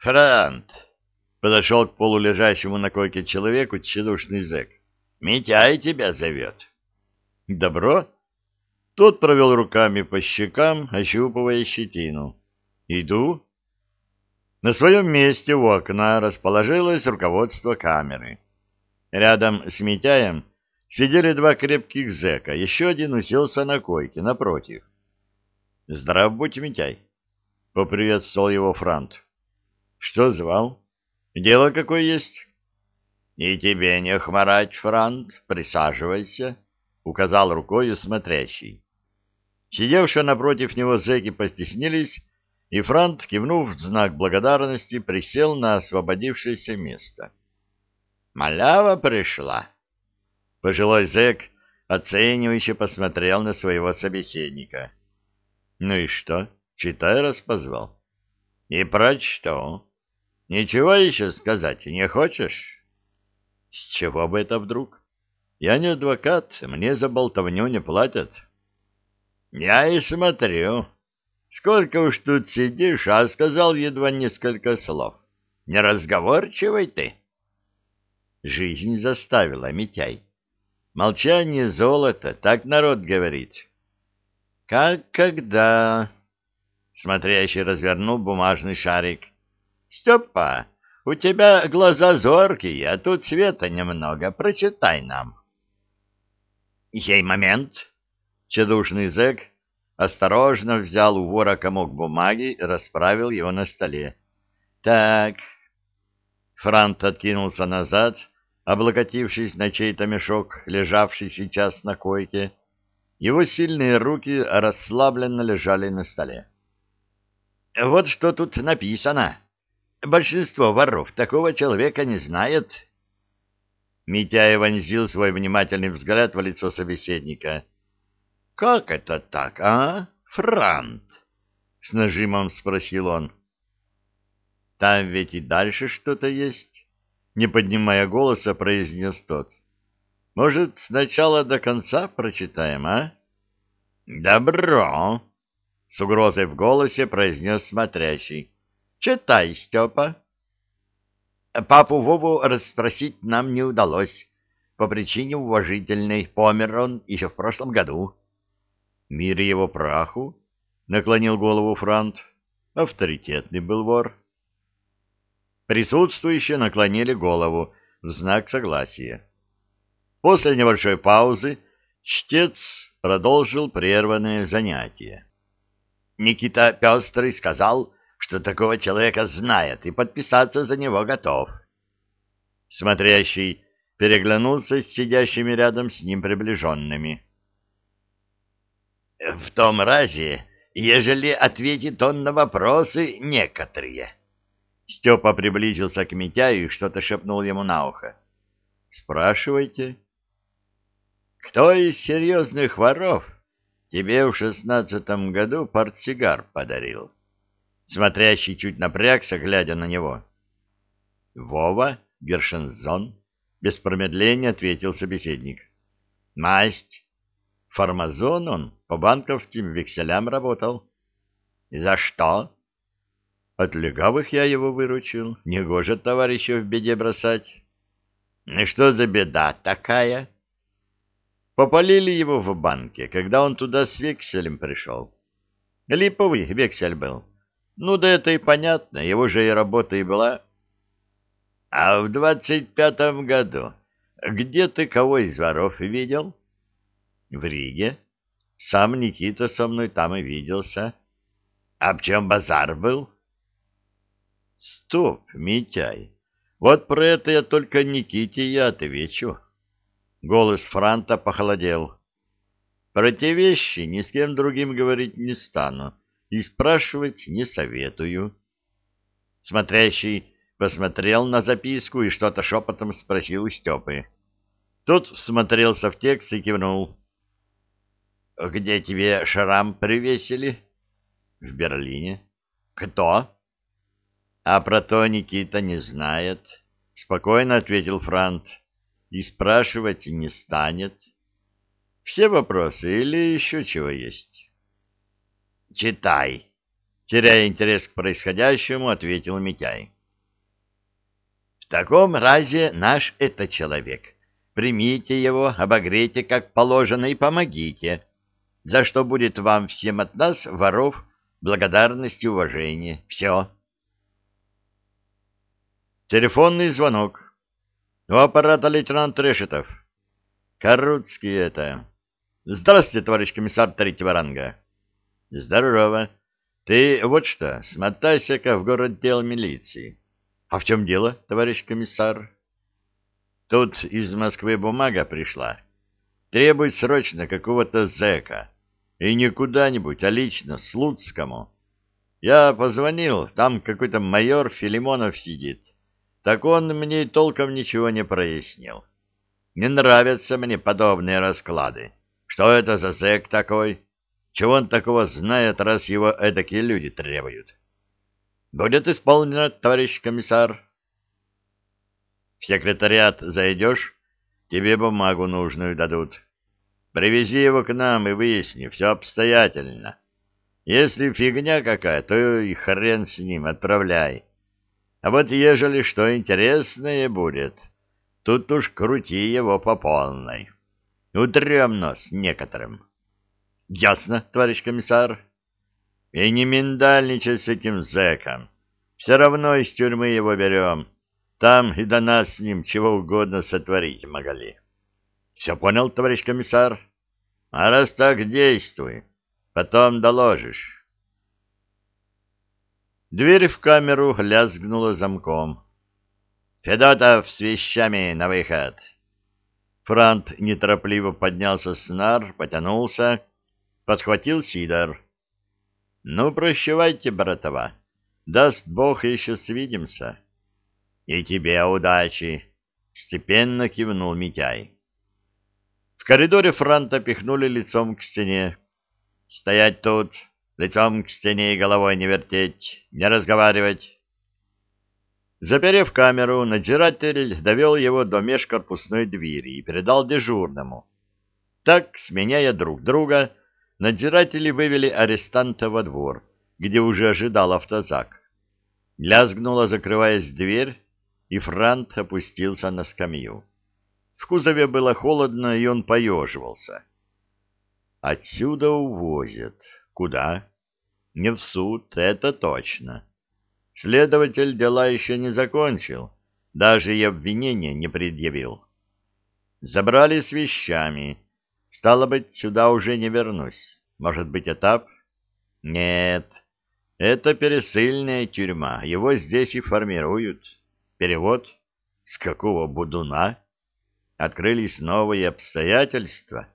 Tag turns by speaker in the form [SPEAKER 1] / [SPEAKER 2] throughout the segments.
[SPEAKER 1] Франт! Подошел к полулежащему на койке человеку тщедушный зэк. Митяй тебя зовет. Добро? Тот провел руками по щекам, ощупывая щетину. Иду. На своем месте у окна расположилось руководство камеры. Рядом с Митяем сидели два крепких зэка, еще один уселся на койке напротив. — Здрав будь, Митяй! — поприветствовал его Франт. — Что звал? Дело какое есть? — И тебе не хмарать, Франт, присаживайся, — указал рукою смотрящий. Сидевшие напротив него зэки постеснились и Франт, кивнув в знак благодарности, присел на освободившееся место. «Малява пришла!» Пожилой зэк оценивающе посмотрел на своего собеседника. «Ну и что? Читай, раз позвал». «И прочту. Ничего еще сказать не хочешь?» «С чего бы это вдруг? Я не адвокат, мне за болтовню не платят». «Я и смотрю». Сколько уж тут сидишь, а сказал едва несколько слов. Неразговорчивый ты. Жизнь заставила, Митяй. Молчание золото, так народ говорит. Как когда... Смотрящий развернул бумажный шарик. Степа, у тебя глаза зоркие, а тут света немного. Прочитай нам. Сей момент. Чедушный зэк осторожно взял у вора комок бумаги расправил его на столе. «Так...» Франт откинулся назад, облокотившись на чей-то мешок, лежавший сейчас на койке. Его сильные руки расслабленно лежали на столе. «Вот что тут написано. Большинство воров такого человека не знает». Митяй вонзил свой внимательный взгляд в лицо собеседника — как это так, а, Франт? С нажимом спросил он. Там ведь и дальше что-то есть, не поднимая голоса, произнес тот. Может, сначала до конца прочитаем, а? Добро, с угрозой в голосе произнес смотрящий. Читай, Степа. Папу Вову расспросить нам не удалось. По причине уважительной помер он еще в прошлом году. Мир его праху? Наклонил голову Франт. Авторитетный был вор. Присутствующие наклонили голову в знак согласия. После небольшой паузы чтец продолжил прерванное занятие. Никита Пестрый сказал, что такого человека знает и подписаться за него готов. Смотрящий переглянулся с сидящими рядом с ним приближенными. В том разе, ежели ответит он на вопросы некоторые. Степа приблизился к Митяю и что-то шепнул ему на ухо. Спрашивайте. Кто из серьезных воров тебе в шестнадцатом году портсигар подарил? Смотрящий чуть напрягся, глядя на него. Вова Гершензон, без промедления ответил собеседник. Масть Фармазон он по банковским векселям работал. — За что? — От легавых я его выручил. Негоже товарища в беде бросать. — Ну что за беда такая? Попалили его в банке, когда он туда с векселем пришел. Липовый вексель был. Ну да это и понятно, его же и работа и была. — А в двадцать пятом году где ты кого из воров видел? — в Риге. Сам Никита со мной там и виделся. А в чем базар был? Стоп, Митяй, вот про это я только Никите я отвечу. Голос Франта похолодел. Про те вещи ни с кем другим говорить не стану и спрашивать не советую. Смотрящий посмотрел на записку и что-то шепотом спросил у Степы. Тот всмотрелся в текст и кивнул. Где тебе шрам привесили? В Берлине. Кто? А про то Никита не знает, спокойно ответил Франт. И спрашивать не станет. Все вопросы или еще чего есть? Читай. теряя интерес к происходящему, ответил Митяй. В таком разе наш это человек. Примите его, обогрейте как положено и помогите, за что будет вам всем от нас, воров, благодарность и уважение. Все. Телефонный звонок. У аппарата лейтенант Решетов. Коруцкий это. Здравствуйте, товарищ комиссар третьего ранга. Здорово. Ты вот что, смотайся-ка в город дел милиции. А в чем дело, товарищ комиссар? Тут из Москвы бумага пришла. Требует срочно какого-то зэка. И не куда-нибудь, а лично Слуцкому. Я позвонил, там какой-то майор Филимонов сидит. Так он мне толком ничего не прояснил. Не нравятся мне подобные расклады. Что это за зэк такой? Чего он такого знает, раз его эдакие люди требуют? Будет исполнено, товарищ комиссар. В секретариат зайдешь, тебе бумагу нужную дадут. Привези его к нам и выясни, все обстоятельно. Если фигня какая, то и хрен с ним, отправляй. А вот ежели что интересное будет, тут уж крути его по полной. Утрем нос некоторым. Ясно, товарищ комиссар. И не миндальничай с этим зэком. Все равно из тюрьмы его берем. Там и до нас с ним чего угодно сотворить могли. Все понял, товарищ комиссар? А раз так, действуй. Потом доложишь. Дверь в камеру лязгнула замком. «Федотов с вещами на выход!» Франт неторопливо поднялся с нар, потянулся, подхватил Сидор. «Ну, прощавайте, братова, даст Бог, еще свидимся». «И тебе удачи!» — степенно кивнул Митяй. В коридоре Франта пихнули лицом к стене. «Стоять тут!» лицом к стене и головой не вертеть, не разговаривать. Заперев камеру, надзиратель довел его до межкорпусной двери и передал дежурному. Так, сменяя друг друга, надзиратели вывели арестанта во двор, где уже ожидал автозак. Лязгнула, закрываясь дверь, и Франт опустился на скамью. В кузове было холодно, и он поеживался. Отсюда увозят. Куда? Не в суд, это точно. Следователь дела еще не закончил, даже и обвинения не предъявил. Забрали с вещами. Стало быть, сюда уже не вернусь. Может быть, этап? Нет, это пересыльная тюрьма. Его здесь и формируют. Перевод? С какого будуна? Открылись новые обстоятельства.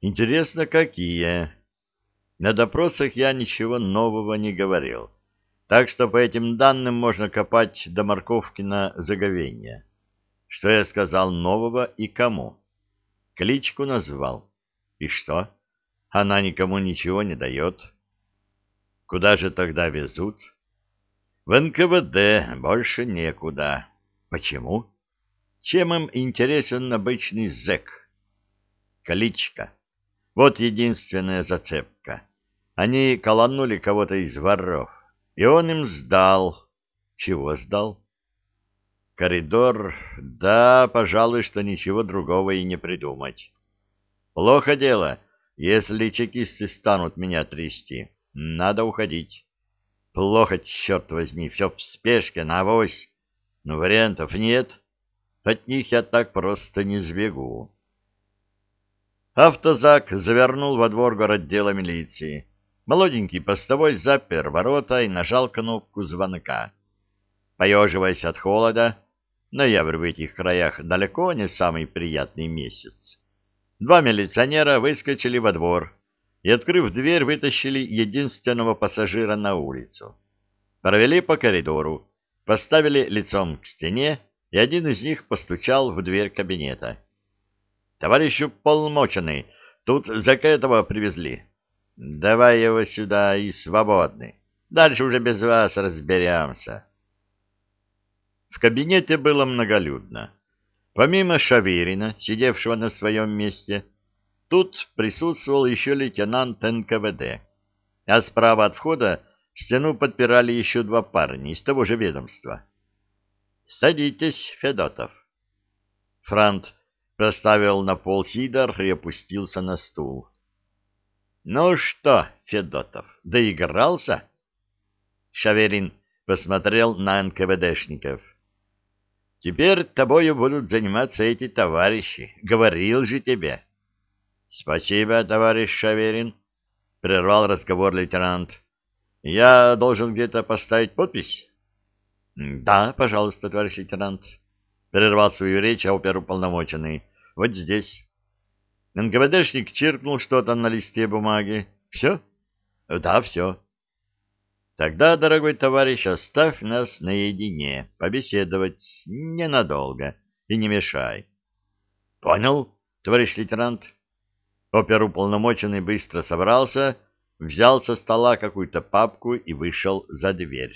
[SPEAKER 1] Интересно, какие? На допросах я ничего нового не говорил, так что по этим данным можно копать до морковки на заговение. Что я сказал нового и кому? Кличку назвал. И что? Она никому ничего не дает. Куда же тогда везут? В НКВД больше некуда. Почему? Чем им интересен обычный зэк? Кличка. Вот единственная зацепка. Они колонули кого-то из воров, и он им сдал. Чего сдал? Коридор, да, пожалуй, что ничего другого и не придумать. Плохо дело, если чекисты станут меня трясти. Надо уходить. Плохо, черт возьми, все в спешке, на авось. Но вариантов нет. От них я так просто не сбегу. Автозак завернул во двор городдела милиции. Молоденький постовой запер ворота и нажал кнопку звонка. Поеживаясь от холода, ноябрь в этих краях далеко не самый приятный месяц. Два милиционера выскочили во двор и, открыв дверь, вытащили единственного пассажира на улицу. Провели по коридору, поставили лицом к стене, и один из них постучал в дверь кабинета. — Товарищу полномоченный, тут за этого привезли. Давай его сюда и свободный. Дальше уже без вас разберемся. В кабинете было многолюдно. Помимо Шаверина, сидевшего на своем месте, тут присутствовал еще лейтенант НКВД, а справа от входа Стену подпирали еще два парня из того же ведомства. «Садитесь, Федотов». Франт поставил на пол сидор и опустился на стул. «Ну что, Федотов, доигрался?» Шаверин посмотрел на НКВДшников. «Теперь тобою будут заниматься эти товарищи. Говорил же тебе». «Спасибо, товарищ Шаверин», — прервал разговор лейтенант. «Я должен где-то поставить подпись?» «Да, пожалуйста, товарищ лейтенант», — прервал свою речь оперуполномоченный. «Вот здесь». НКВДшник чиркнул что-то на листе бумаги. «Все?» «Да, все». «Тогда, дорогой товарищ, оставь нас наедине, побеседовать ненадолго и не мешай». «Понял, товарищ лейтенант». Оперуполномоченный быстро собрался, взял со стола какую-то папку и вышел за дверь.